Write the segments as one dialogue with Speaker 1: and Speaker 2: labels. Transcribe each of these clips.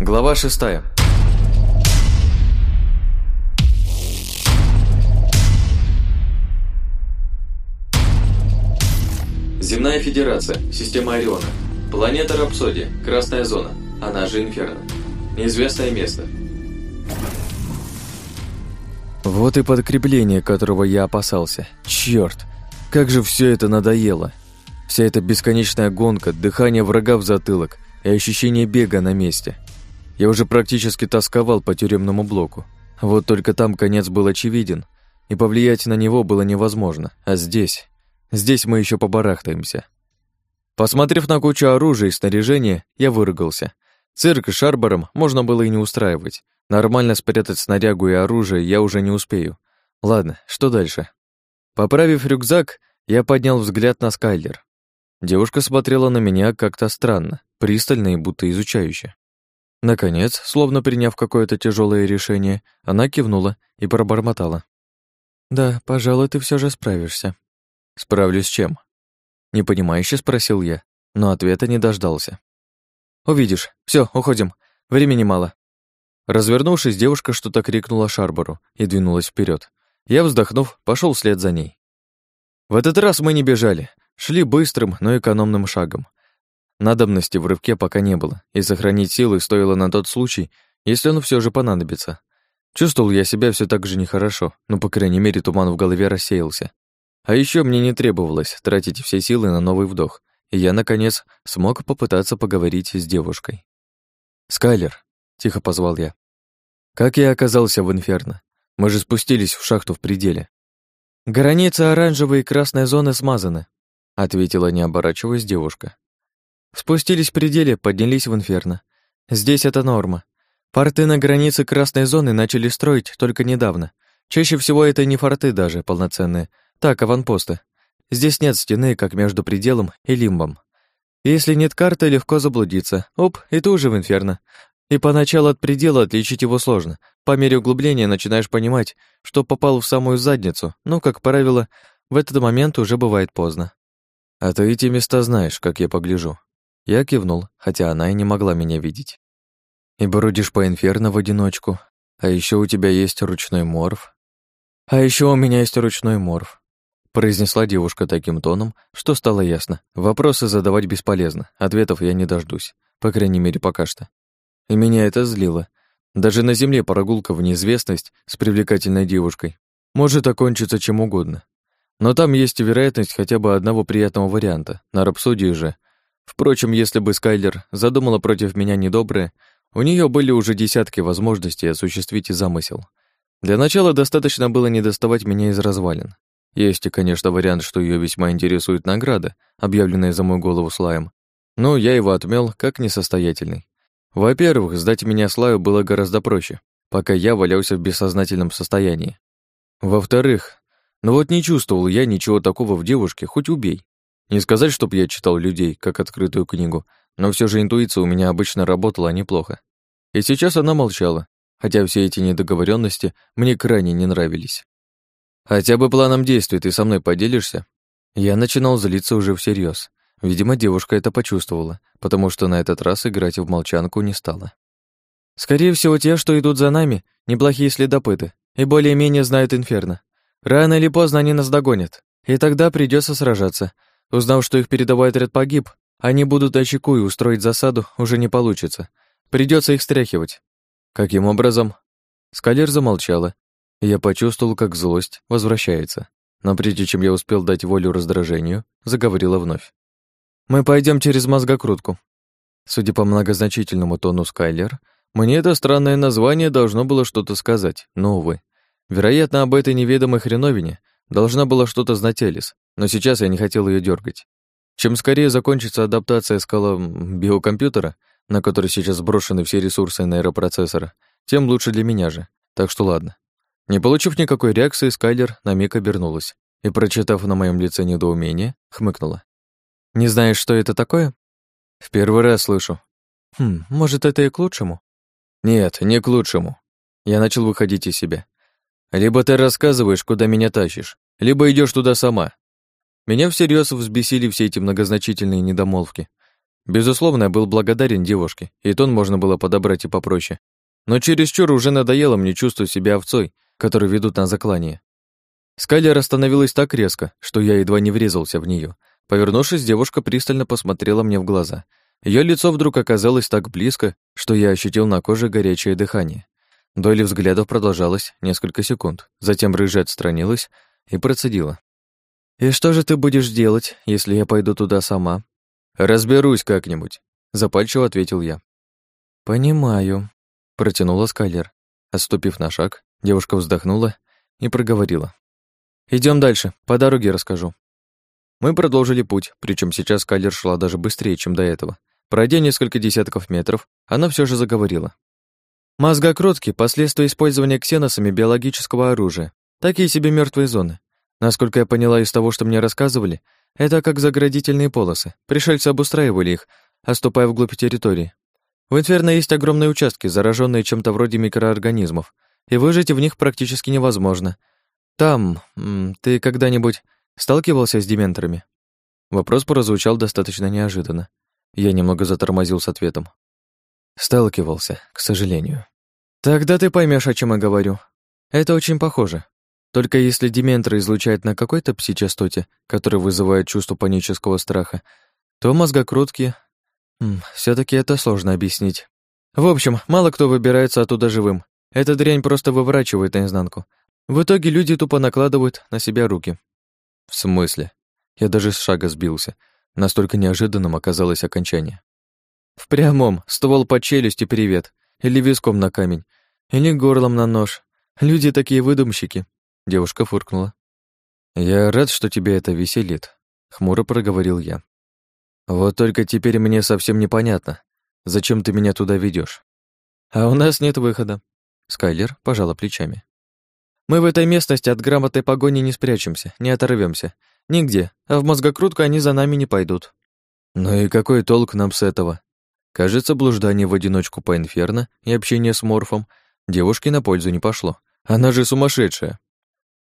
Speaker 1: Глава шестая. Земная Федерация, система Ориона. Планета Рапсодия, Красная Зона, она же Инферно. Неизвестное место. Вот и подкрепление, которого я опасался. Черт, как же все это надоело. Вся эта бесконечная гонка, дыхание врага в затылок и ощущение бега на месте. Я уже практически тосковал по тюремному блоку. Вот только там конец был очевиден, и повлиять на него было невозможно. А здесь... Здесь мы еще побарахтаемся. Посмотрев на кучу оружия и снаряжения, я выругался. Цирк с Шарбором можно было и не устраивать. Нормально спрятать снарягу и оружие я уже не успею. Ладно, что дальше? Поправив рюкзак, я поднял взгляд на Скайлер. Девушка смотрела на меня как-то странно, пристально и будто изучающе. Наконец, словно приняв какое-то тяжелое решение, она кивнула и пробормотала. «Да, пожалуй, ты все же справишься». «Справлюсь с чем?» Непонимающе спросил я, но ответа не дождался. «Увидишь. Все, уходим. Времени мало». Развернувшись, девушка что-то крикнула Шарбору и двинулась вперед. Я, вздохнув, пошел вслед за ней. В этот раз мы не бежали, шли быстрым, но экономным шагом. Надобности в рывке пока не было, и сохранить силы стоило на тот случай, если он все же понадобится. Чувствовал я себя все так же нехорошо, но, по крайней мере, туман в голове рассеялся. А еще мне не требовалось тратить все силы на новый вдох, и я, наконец, смог попытаться поговорить с девушкой. «Скайлер», — тихо позвал я. «Как я оказался в Инферно? Мы же спустились в шахту в пределе». «Границы оранжевой и красной зоны смазаны», — ответила, не оборачиваясь девушка. Спустились в пределе, поднялись в инферно. Здесь это норма. Форты на границе красной зоны начали строить только недавно. Чаще всего это не форты даже полноценные, так, аванпосты. Здесь нет стены, как между пределом и лимбом. Если нет карты, легко заблудиться. Оп, и ты уже в инферно. И поначалу от предела отличить его сложно. По мере углубления начинаешь понимать, что попал в самую задницу, но, как правило, в этот момент уже бывает поздно. А ты эти места знаешь, как я погляжу. Я кивнул, хотя она и не могла меня видеть. «И бродишь по инферно в одиночку. А еще у тебя есть ручной морф». «А еще у меня есть ручной морф», произнесла девушка таким тоном, что стало ясно. Вопросы задавать бесполезно, ответов я не дождусь, по крайней мере, пока что. И меня это злило. Даже на земле прогулка в неизвестность с привлекательной девушкой может окончиться чем угодно. Но там есть вероятность хотя бы одного приятного варианта. На рапсодии же Впрочем, если бы Скайлер задумала против меня недоброе, у нее были уже десятки возможностей осуществить и замысел. Для начала достаточно было не доставать меня из развалин. Есть и, конечно, вариант, что ее весьма интересует награда, объявленная за мою голову Слаем. Но я его отмел как несостоятельный. Во-первых, сдать меня Слаю было гораздо проще, пока я валялся в бессознательном состоянии. Во-вторых, ну вот не чувствовал я ничего такого в девушке, хоть убей. Не сказать, чтоб я читал людей, как открытую книгу, но все же интуиция у меня обычно работала неплохо. И сейчас она молчала, хотя все эти недоговоренности мне крайне не нравились. Хотя бы планом действий ты со мной поделишься? Я начинал злиться уже всерьез. Видимо, девушка это почувствовала, потому что на этот раз играть в молчанку не стала. Скорее всего, те, что идут за нами, неплохие следопыты и более-менее знают инферно. Рано или поздно они нас догонят, и тогда придется сражаться, Узнав, что их передовой отряд погиб, они будут очеку и устроить засаду уже не получится. Придется их стряхивать. Каким образом? Скалер замолчала, я почувствовал, как злость возвращается. Но прежде чем я успел дать волю раздражению, заговорила вновь. «Мы пойдем через мозгокрутку». Судя по многозначительному тону Скайлер, мне это странное название должно было что-то сказать, но, увы. Вероятно, об этой неведомой хреновине должна была что-то знать Элис, но сейчас я не хотел ее дергать. Чем скорее закончится адаптация скала биокомпьютера, на который сейчас сброшены все ресурсы нейропроцессора, тем лучше для меня же. Так что ладно. Не получив никакой реакции, Скайлер на миг обернулась и, прочитав на моем лице недоумение, хмыкнула. «Не знаешь, что это такое?» «В первый раз слышу». «Хм, может, это и к лучшему?» «Нет, не к лучшему». Я начал выходить из себя. «Либо ты рассказываешь, куда меня тащишь, либо идешь туда сама. Меня всерьез взбесили все эти многозначительные недомолвки. Безусловно, я был благодарен девушке, и тон можно было подобрать и попроще. Но чересчур уже надоело мне чувствовать себя овцой, которые ведут на заклание. Скайлер остановилась так резко, что я едва не врезался в нее. Повернувшись, девушка пристально посмотрела мне в глаза. Ее лицо вдруг оказалось так близко, что я ощутил на коже горячее дыхание. Доля взглядов продолжалась несколько секунд. Затем рыжая отстранилась и процедила. «И что же ты будешь делать, если я пойду туда сама?» «Разберусь как-нибудь», — запальчиво ответил я. «Понимаю», — протянула Скайлер. Отступив на шаг, девушка вздохнула и проговорила. Идем дальше, по дороге расскажу». Мы продолжили путь, причем сейчас Скайлер шла даже быстрее, чем до этого. Пройдя несколько десятков метров, она все же заговорила. Мозгокрутки – последствия использования ксеносами биологического оружия. Такие себе мертвые зоны. Насколько я поняла из того, что мне рассказывали, это как заградительные полосы. Пришельцы обустраивали их, оступая вглубь территории. В Инферно есть огромные участки, зараженные чем-то вроде микроорганизмов, и выжить в них практически невозможно. Там, ты когда-нибудь сталкивался с дементорами? Вопрос прозвучал достаточно неожиданно. Я немного затормозил с ответом. Сталкивался, к сожалению. Тогда ты поймешь, о чем я говорю. Это очень похоже. Только если дементоры излучают на какой-то пси-частоте, который вызывает чувство панического страха, то мозгокрутки... все таки это сложно объяснить. В общем, мало кто выбирается оттуда живым. Эта дрянь просто выворачивает наизнанку. В итоге люди тупо накладывают на себя руки. В смысле? Я даже с шага сбился. Настолько неожиданным оказалось окончание. В прямом, ствол под челюсть и привет. Или виском на камень. Или горлом на нож. Люди такие выдумщики. Девушка фыркнула. Я рад, что тебе это веселит. Хмуро проговорил я. Вот только теперь мне совсем непонятно, зачем ты меня туда ведешь. А у нас нет выхода. Скайлер пожала плечами. Мы в этой местности от грамотной погони не спрячемся, не оторвемся. Нигде, а в мозгокрутку они за нами не пойдут. Ну и какой толк нам с этого? Кажется, блуждание в одиночку по инферно и общение с Морфом девушке на пользу не пошло. Она же сумасшедшая.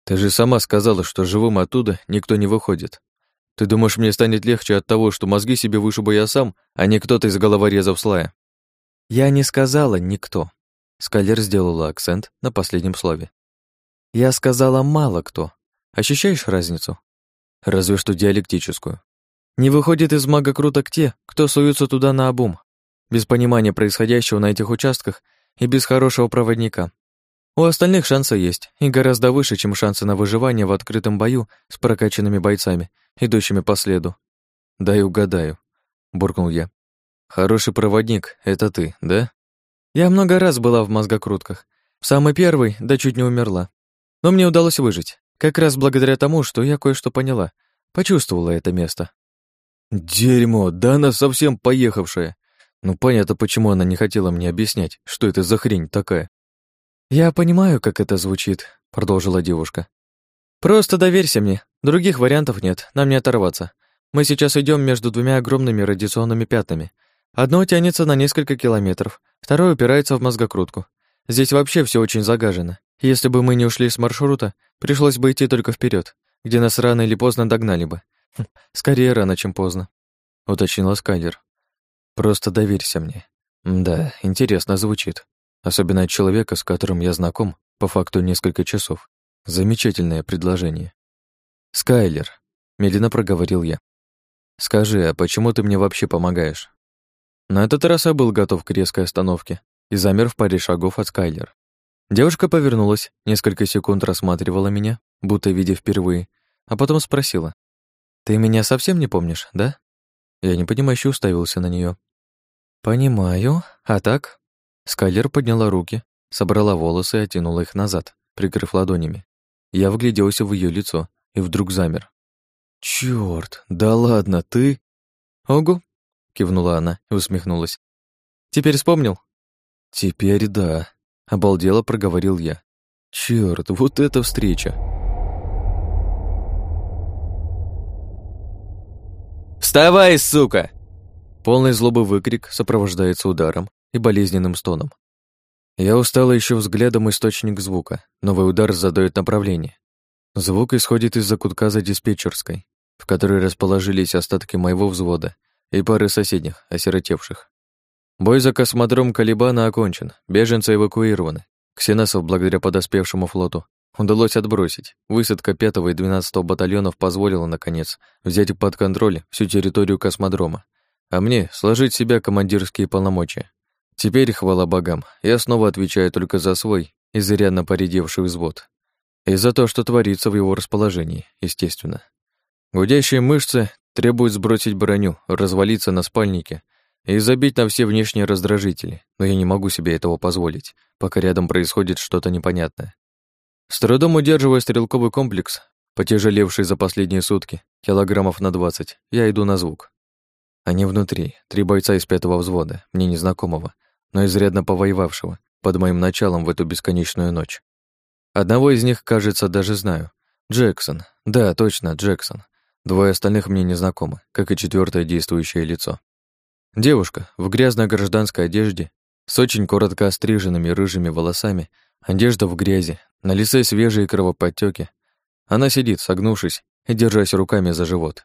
Speaker 1: Ты же сама сказала, что живым оттуда никто не выходит. Ты думаешь, мне станет легче от того, что мозги себе вышибу я сам, а не кто-то из головорезов слая? Я не сказала «никто». Скалер сделала акцент на последнем слове. Я сказала «мало кто». Ощущаешь разницу? Разве что диалектическую. Не выходит из мага круток те, кто суются туда на обум без понимания происходящего на этих участках и без хорошего проводника. У остальных шансы есть, и гораздо выше, чем шансы на выживание в открытом бою с прокачанными бойцами, идущими по следу. «Дай угадаю», — буркнул я. «Хороший проводник — это ты, да?» Я много раз была в мозгокрутках. В самый первый, да чуть не умерла. Но мне удалось выжить, как раз благодаря тому, что я кое-что поняла, почувствовала это место. «Дерьмо, да она совсем поехавшая!» Ну, понятно, почему она не хотела мне объяснять, что это за хрень такая. «Я понимаю, как это звучит», — продолжила девушка. «Просто доверься мне. Других вариантов нет, нам не оторваться. Мы сейчас идем между двумя огромными радиационными пятнами. Одно тянется на несколько километров, второе упирается в мозгокрутку. Здесь вообще все очень загажено. Если бы мы не ушли с маршрута, пришлось бы идти только вперед, где нас рано или поздно догнали бы. Хм, скорее рано, чем поздно», — уточнила Скайлер. Просто доверься мне. Да, интересно звучит. Особенно от человека, с которым я знаком, по факту несколько часов. Замечательное предложение. Скайлер, медленно проговорил я. Скажи, а почему ты мне вообще помогаешь? На этот раз я был готов к резкой остановке и замер в паре шагов от Скайлер. Девушка повернулась, несколько секунд рассматривала меня, будто видя впервые, а потом спросила. «Ты меня совсем не помнишь, да?» Я непонимающе уставился на нее. «Понимаю. А так?» Скайлер подняла руки, собрала волосы и оттянула их назад, прикрыв ладонями. Я вгляделся в ее лицо и вдруг замер. «Чёрт, да ладно, ты...» «Ого!» — кивнула она и усмехнулась. «Теперь вспомнил?» «Теперь да», — обалдело проговорил я. «Чёрт, вот эта встреча!» «Вставай, сука!» Полный злобы выкрик сопровождается ударом и болезненным стоном. Я устал еще взглядом источник звука. Новый удар задает направление. Звук исходит из-за кутка за диспетчерской, в которой расположились остатки моего взвода. и пары соседних, осиротевших. Бой за космодром Калибана окончен, беженцы эвакуированы. Ксеносов, благодаря подоспевшему флоту, удалось отбросить. Высадка 5 и 12 батальонов позволила, наконец, взять под контроль всю территорию космодрома, а мне сложить себя командирские полномочия. Теперь, хвала богам, я снова отвечаю только за свой, изрядно поредевший взвод. И за то, что творится в его расположении, естественно. Гудящие мышцы требуют сбросить броню, развалиться на спальнике и забить на все внешние раздражители, но я не могу себе этого позволить, пока рядом происходит что-то непонятное. С трудом удерживая стрелковый комплекс, потяжелевший за последние сутки, килограммов на двадцать, я иду на звук. Они внутри, три бойца из пятого взвода, мне незнакомого, но изрядно повоевавшего под моим началом в эту бесконечную ночь. Одного из них, кажется, даже знаю. Джексон. Да, точно, Джексон. Двое остальных мне незнакомы, как и четвертое действующее лицо. Девушка в грязной гражданской одежде, с очень коротко остриженными рыжими волосами, одежда в грязи, на лице свежие кровоподтёки. Она сидит, согнувшись и держась руками за живот.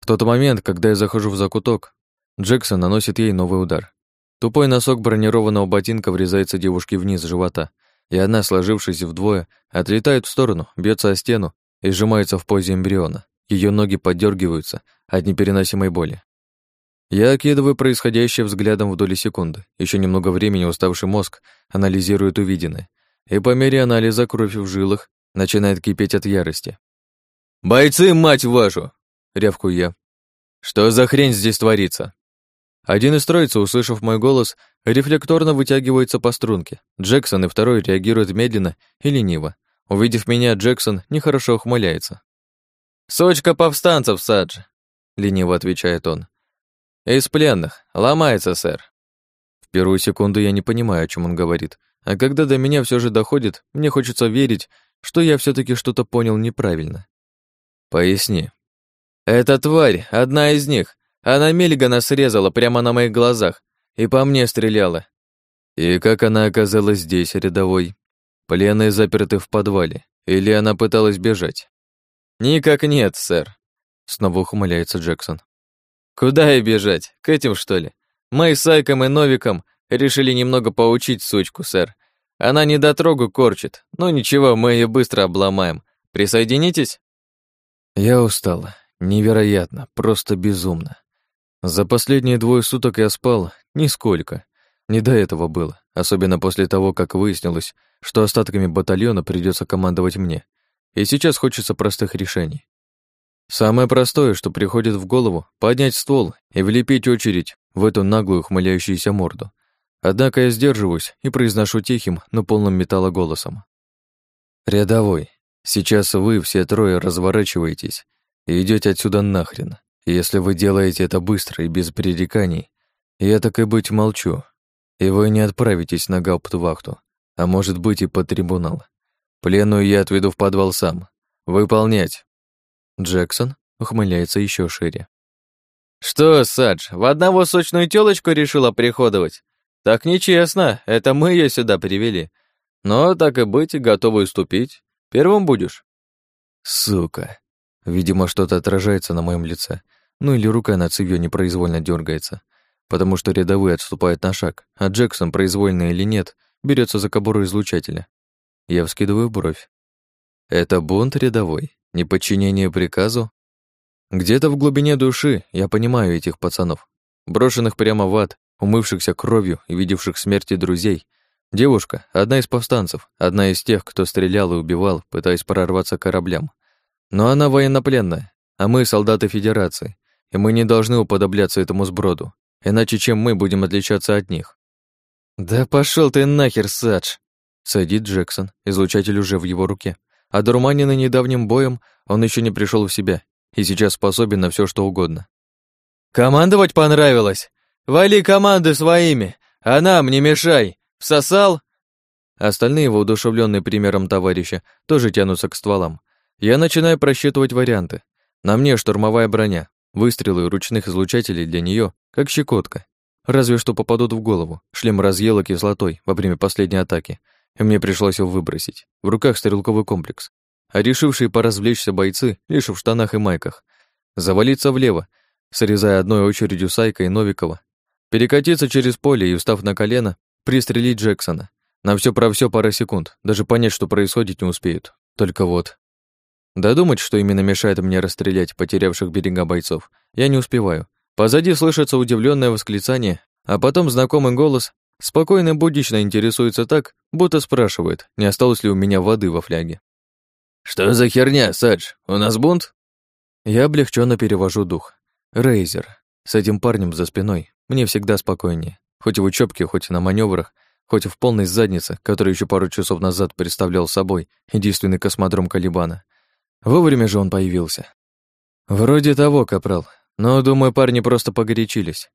Speaker 1: В тот момент, когда я захожу в закуток, Джексон наносит ей новый удар. Тупой носок бронированного ботинка врезается девушке вниз живота, и она, сложившись вдвое, отлетает в сторону, бьется о стену и сжимается в позе эмбриона. Ее ноги подергиваются от непереносимой боли. Я окидываю происходящее взглядом в доли секунды. Еще немного времени уставший мозг анализирует увиденное, и по мере анализа кровь в жилах начинает кипеть от ярости. «Бойцы, мать вашу!» — рявкую я. «Что за хрень здесь творится?» Один из троицы, услышав мой голос, рефлекторно вытягивается по струнке. Джексон и второй реагируют медленно и лениво. Увидев меня, Джексон нехорошо ухмыляется. «Сочка повстанцев, Садж!» — лениво отвечает он. «Из пленных. Ломается, сэр». В первую секунду я не понимаю, о чем он говорит, а когда до меня все же доходит, мне хочется верить, что я все таки что-то понял неправильно. «Поясни». «Эта тварь, одна из них. Она Мельгана срезала прямо на моих глазах и по мне стреляла». «И как она оказалась здесь, рядовой? Пленные заперты в подвале, или она пыталась бежать?» «Никак нет, сэр», — снова ухмыляется Джексон. «Куда и бежать? К этим, что ли? Мы с Айком и Новиком решили немного поучить сучку, сэр. Она недотрогу корчит. Ну ничего, мы ее быстро обломаем. Присоединитесь?» Я устала. Невероятно, просто безумно. За последние двое суток я спал нисколько. Не до этого было, особенно после того, как выяснилось, что остатками батальона придется командовать мне. И сейчас хочется простых решений. Самое простое, что приходит в голову, поднять ствол и влепить очередь в эту наглую ухмыляющуюся морду. Однако я сдерживаюсь и произношу тихим, но полным металла голосом. «Рядовой, сейчас вы все трое разворачиваетесь и идете отсюда нахрен. Если вы делаете это быстро и без пререканий, я так и быть молчу, и вы не отправитесь на гауптвахту, а может быть и под трибунал. Пленную я отведу в подвал сам. Выполнять. Джексон ухмыляется еще шире. Что, Садж, в одного сочную тёлочку решила приходовать? Так нечестно, это мы ее сюда привели. Но так и быть, готовы уступить. Первым будешь. Сука. Видимо, что-то отражается на моем лице. Ну или рука на цевьё непроизвольно дергается, потому что рядовые отступают на шаг, а Джексон, произвольно или нет, берется за кобуру излучателя. Я вскидываю бровь. Это бунт рядовой, неподчинение приказу? Где-то в глубине души я понимаю этих пацанов, брошенных прямо в ад, умывшихся кровью и видевших смерти друзей. Девушка — одна из повстанцев, одна из тех, кто стрелял и убивал, пытаясь прорваться к кораблям. Но она военнопленная, а мы — солдаты Федерации, и мы не должны уподобляться этому сброду, иначе чем мы будем отличаться от них. «Да пошел ты нахер, Садж!» Садит Джексон, излучатель уже в его руке. А дурманенный недавним боем, он еще не пришел в себя и сейчас способен на все что угодно. «Командовать понравилось? Вали команды своими, а нам не мешай! Всосал?» Остальные, воодушевленные примером товарища, тоже тянутся к стволам. Я начинаю просчитывать варианты. На мне штурмовая броня, выстрелы ручных излучателей для нее, как щекотка. Разве что попадут в голову. Шлем разъело кислотой во время последней атаки, и мне пришлось его выбросить. В руках стрелковый комплекс. А решившие поразвлечься бойцы лишь в штанах и майках. Завалиться влево. срезая одной очередью Сайка и Новикова, перекатиться через поле и, устав на колено, пристрелить Джексона. На все про все пара секунд, даже понять, что происходит, не успеют. Только вот... Додумать, что именно мешает мне расстрелять потерявших берега бойцов, я не успеваю. Позади слышится удивленное восклицание, а потом знакомый голос спокойно буднично интересуется так, будто спрашивает, не осталось ли у меня воды во фляге. «Что за херня, Садж? У нас бунт?» Я облегченно перевожу дух. Рейзер. С этим парнем за спиной мне всегда спокойнее. Хоть в учебке, хоть на маневрах, хоть в полной заднице, который еще пару часов назад представлял собой единственный космодром Калибана. Вовремя же он появился. Вроде того, капрал. Но, думаю, парни просто погорячились.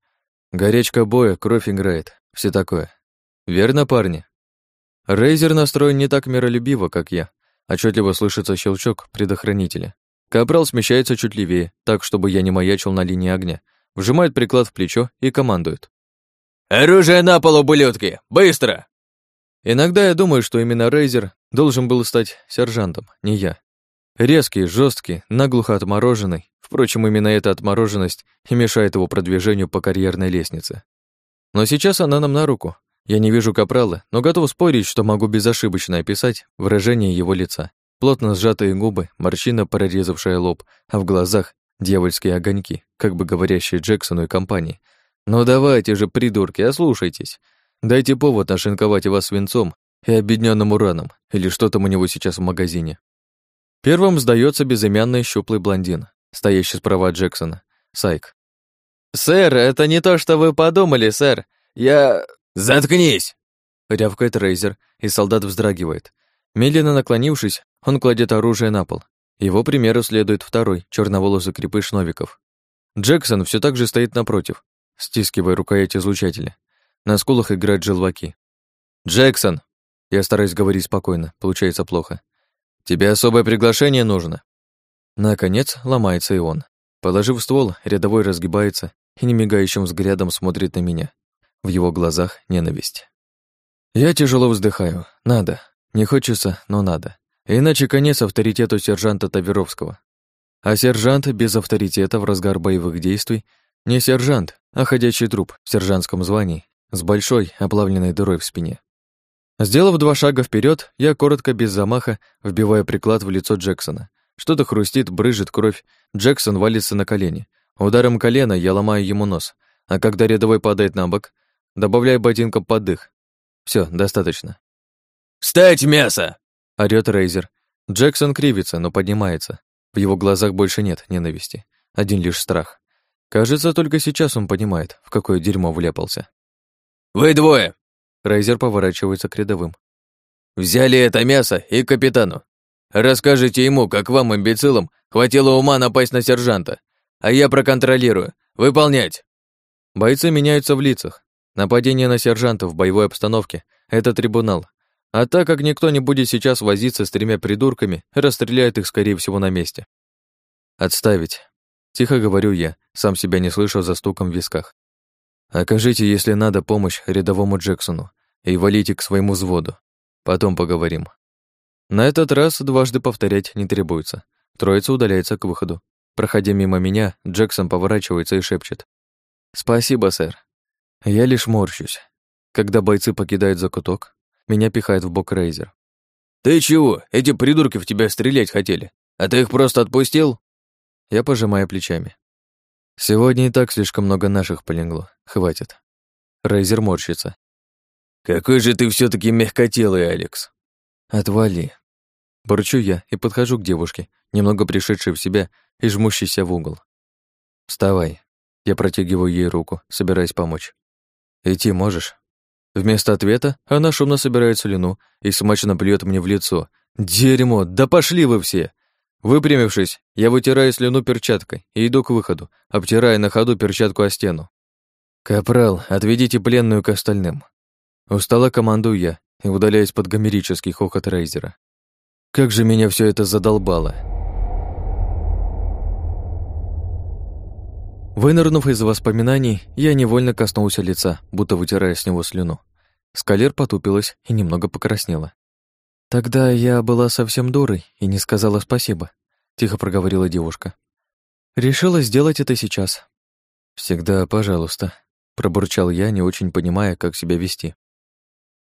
Speaker 1: Горячка боя, кровь играет, все такое. Верно, парни? Рейзер настроен не так миролюбиво, как я. Отчетливо слышится щелчок предохранителя. Капрал смещается чуть левее, так, чтобы я не маячил на линии огня. Вжимает приклад в плечо и командует. «Оружие на пол, ублюдки! Быстро!» Иногда я думаю, что именно Рейзер должен был стать сержантом, не я. Резкий, жесткий, наглухо отмороженный. Впрочем, именно эта отмороженность и мешает его продвижению по карьерной лестнице. Но сейчас она нам на руку. Я не вижу капрала, но готов спорить, что могу безошибочно описать выражение его лица. Плотно сжатые губы, морщина, прорезавшая лоб, а в глазах дьявольские огоньки, как бы говорящие Джексону и компании. «Ну давайте же, придурки, ослушайтесь. Дайте повод нашинковать вас свинцом и обедненным ураном, или что там у него сейчас в магазине». Первым сдается безымянный щуплый блондин, стоящий справа от Джексона, Сайк. «Сэр, это не то, что вы подумали, сэр. Я...» «Заткнись!» — рявкает Рейзер, и солдат вздрагивает. Медленно наклонившись, он кладет оружие на пол. Его примеру следует второй, черноволосый крепыш Новиков. Джексон все так же стоит напротив, стискивая рукоять излучателя. На скулах играют желваки. «Джексон!» Я стараюсь говорить спокойно, получается плохо. «Тебе особое приглашение нужно?» Наконец ломается и он. Положив ствол, рядовой разгибается и немигающим взглядом смотрит на меня. В его глазах ненависть. Я тяжело вздыхаю. Надо. Не хочется, но надо. Иначе конец авторитету сержанта Таверовского. А сержант без авторитета в разгар боевых действий не сержант, а ходячий труп в сержантском звании с большой оплавленной дырой в спине. Сделав два шага вперед, я коротко, без замаха, вбиваю приклад в лицо Джексона. Что-то хрустит, брызжет кровь. Джексон валится на колени. Ударом колена я ломаю ему нос, а когда рядовой падает на бок, добавляю ботинком под дых. Все, достаточно. «Встать, мясо!» — орёт Рейзер. Джексон кривится, но поднимается. В его глазах больше нет ненависти, один лишь страх. Кажется, только сейчас он понимает, в какое дерьмо вляпался. «Вы двое!» Рейзер поворачивается к рядовым. «Взяли это мясо и капитану. Расскажите ему, как вам, имбецилам, хватило ума напасть на сержанта, а я проконтролирую. Выполнять!» Бойцы меняются в лицах. Нападение на сержанта в боевой обстановке — это трибунал, а так как никто не будет сейчас возиться с тремя придурками, расстреляет их, скорее всего, на месте. «Отставить», — тихо говорю я, сам себя не слышу за стуком в висках. «Окажите, если надо, помощь рядовому Джексону и валите к своему взводу. Потом поговорим». На этот раз дважды повторять не требуется. Троица удаляется к выходу. Проходя мимо меня, Джексон поворачивается и шепчет. «Спасибо, сэр». Я лишь морщусь. Когда бойцы покидают закуток, меня пихает в бок Рейзер. «Ты чего? Эти придурки в тебя стрелять хотели. А ты их просто отпустил?» Я пожимаю плечами. «Сегодня и так слишком много наших полегло. Хватит». Рейзер морщится. «Какой же ты все таки мягкотелый, Алекс!» «Отвали!» Бурчу я и подхожу к девушке, немного пришедшей в себя и жмущейся в угол. «Вставай!» Я протягиваю ей руку, собираясь помочь. «Идти можешь?» Вместо ответа она шумно собирает слюну и смачно плюет мне в лицо. «Дерьмо! Да пошли вы все!» Выпрямившись, я вытираю слюну перчаткой и иду к выходу, обтирая на ходу перчатку о стену. «Капрал, отведите пленную к остальным». Устала командую я и удаляюсь под гомерический хохот Рейзера. Как же меня все это задолбало. Вынырнув из воспоминаний, я невольно коснулся лица, будто вытирая с него слюну. Скалер потупилась и немного покраснела. «Тогда я была совсем дурой и не сказала спасибо», — тихо проговорила девушка. «Решила сделать это сейчас. Всегда пожалуйста, пробурчал я, не очень понимая, как себя вести.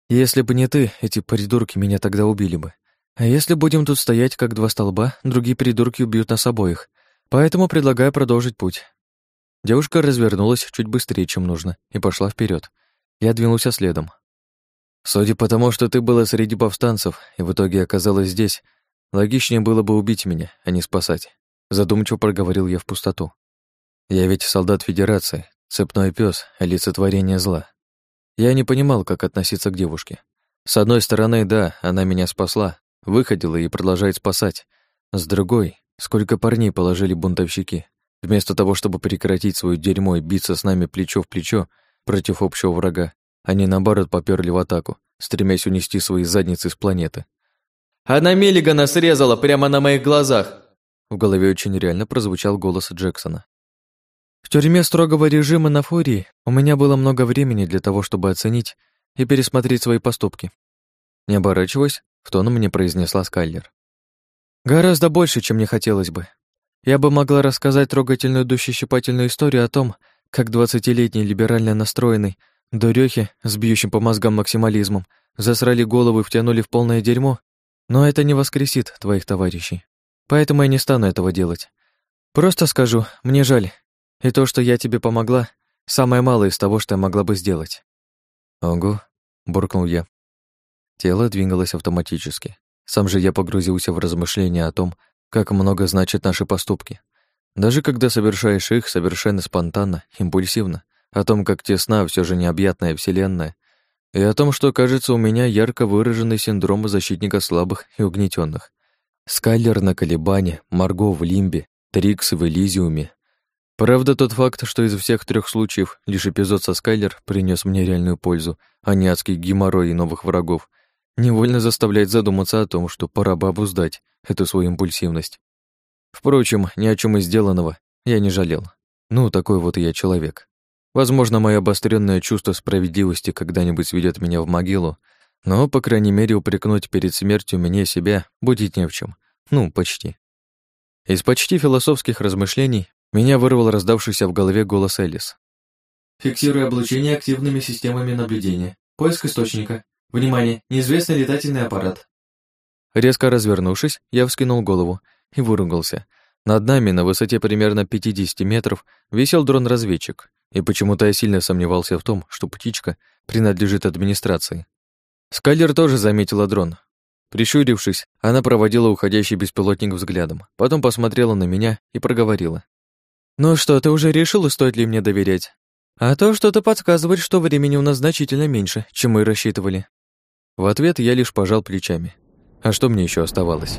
Speaker 1: Если бы не ты, эти придурки меня тогда убили бы. А если будем тут стоять, как два столба, другие придурки убьют нас обоих. Поэтому предлагаю продолжить путь. Девушка развернулась чуть быстрее, чем нужно, и пошла вперед. Я двинулся следом. Судя по тому, что ты была среди повстанцев и в итоге оказалась здесь, логичнее было бы убить меня, а не спасать. Задумчиво проговорил я в пустоту. Я ведь солдат Федерации, цепной пес, олицетворение зла. Я не понимал, как относиться к девушке. С одной стороны, да, она меня спасла, выходила и продолжает спасать. С другой, сколько парней положили бунтовщики. Вместо того, чтобы прекратить свое дерьмо и биться с нами плечо в плечо против общего врага, они, наоборот, попёрли в атаку, стремясь унести свои задницы с планеты.
Speaker 2: «Она Миллигана срезала прямо на моих глазах!»
Speaker 1: В голове очень реально прозвучал голос Джексона. В тюрьме строгого режима на Фурии у меня было много времени для того, чтобы оценить и пересмотреть свои поступки. Не оборачиваясь, в тон мне произнесла Скайлер. Гораздо больше, чем мне хотелось бы. Я бы могла рассказать трогательную душещипательную историю о том, как двадцатилетний либерально настроенный дурёхи с бьющим по мозгам максимализмом засрали головы и втянули в полное дерьмо, но это не воскресит твоих товарищей. Поэтому я не стану этого делать. Просто скажу, мне жаль, и то, что я тебе помогла, самое малое из того, что я могла бы сделать. Ого, буркнул я. Тело двигалось автоматически. Сам же я погрузился в размышления о том, как много значат наши поступки. Даже когда совершаешь их совершенно спонтанно, импульсивно, о том, как тесна все же необъятная вселенная, и о том, что, кажется, у меня ярко выраженный синдром защитника слабых и угнетенных. Скайлер на колебане, Марго в лимбе, Трикс в Элизиуме, Правда, тот факт, что из всех трех случаев лишь эпизод со Скайлер принес мне реальную пользу, а не адский геморрой и новых врагов, невольно заставляет задуматься о том, что пора бы обуздать эту свою импульсивность. Впрочем, ни о чем из сделанного я не жалел. Ну, такой вот я человек. Возможно, мое обостренное чувство справедливости когда-нибудь сведет меня в могилу, но, по крайней мере, упрекнуть перед смертью меня себя будет не в чем. Ну, почти. Из почти философских размышлений меня вырвал раздавшийся в голове голос Элис.
Speaker 3: «Фиксируя облучение активными системами наблюдения. Поиск источника. Внимание, неизвестный летательный аппарат».
Speaker 1: Резко развернувшись, я вскинул голову и выругался. Над нами, на высоте примерно 50 метров, висел дрон-разведчик, и почему-то я сильно сомневался в том, что птичка принадлежит администрации. Скайлер тоже заметила дрон. Прищурившись, она проводила уходящий беспилотник взглядом, потом посмотрела на меня и проговорила. «Ну что, ты уже решил, стоит ли мне доверять? А то что-то подсказывает, что времени у нас значительно меньше, чем мы рассчитывали». В ответ я лишь пожал плечами. А что мне еще оставалось?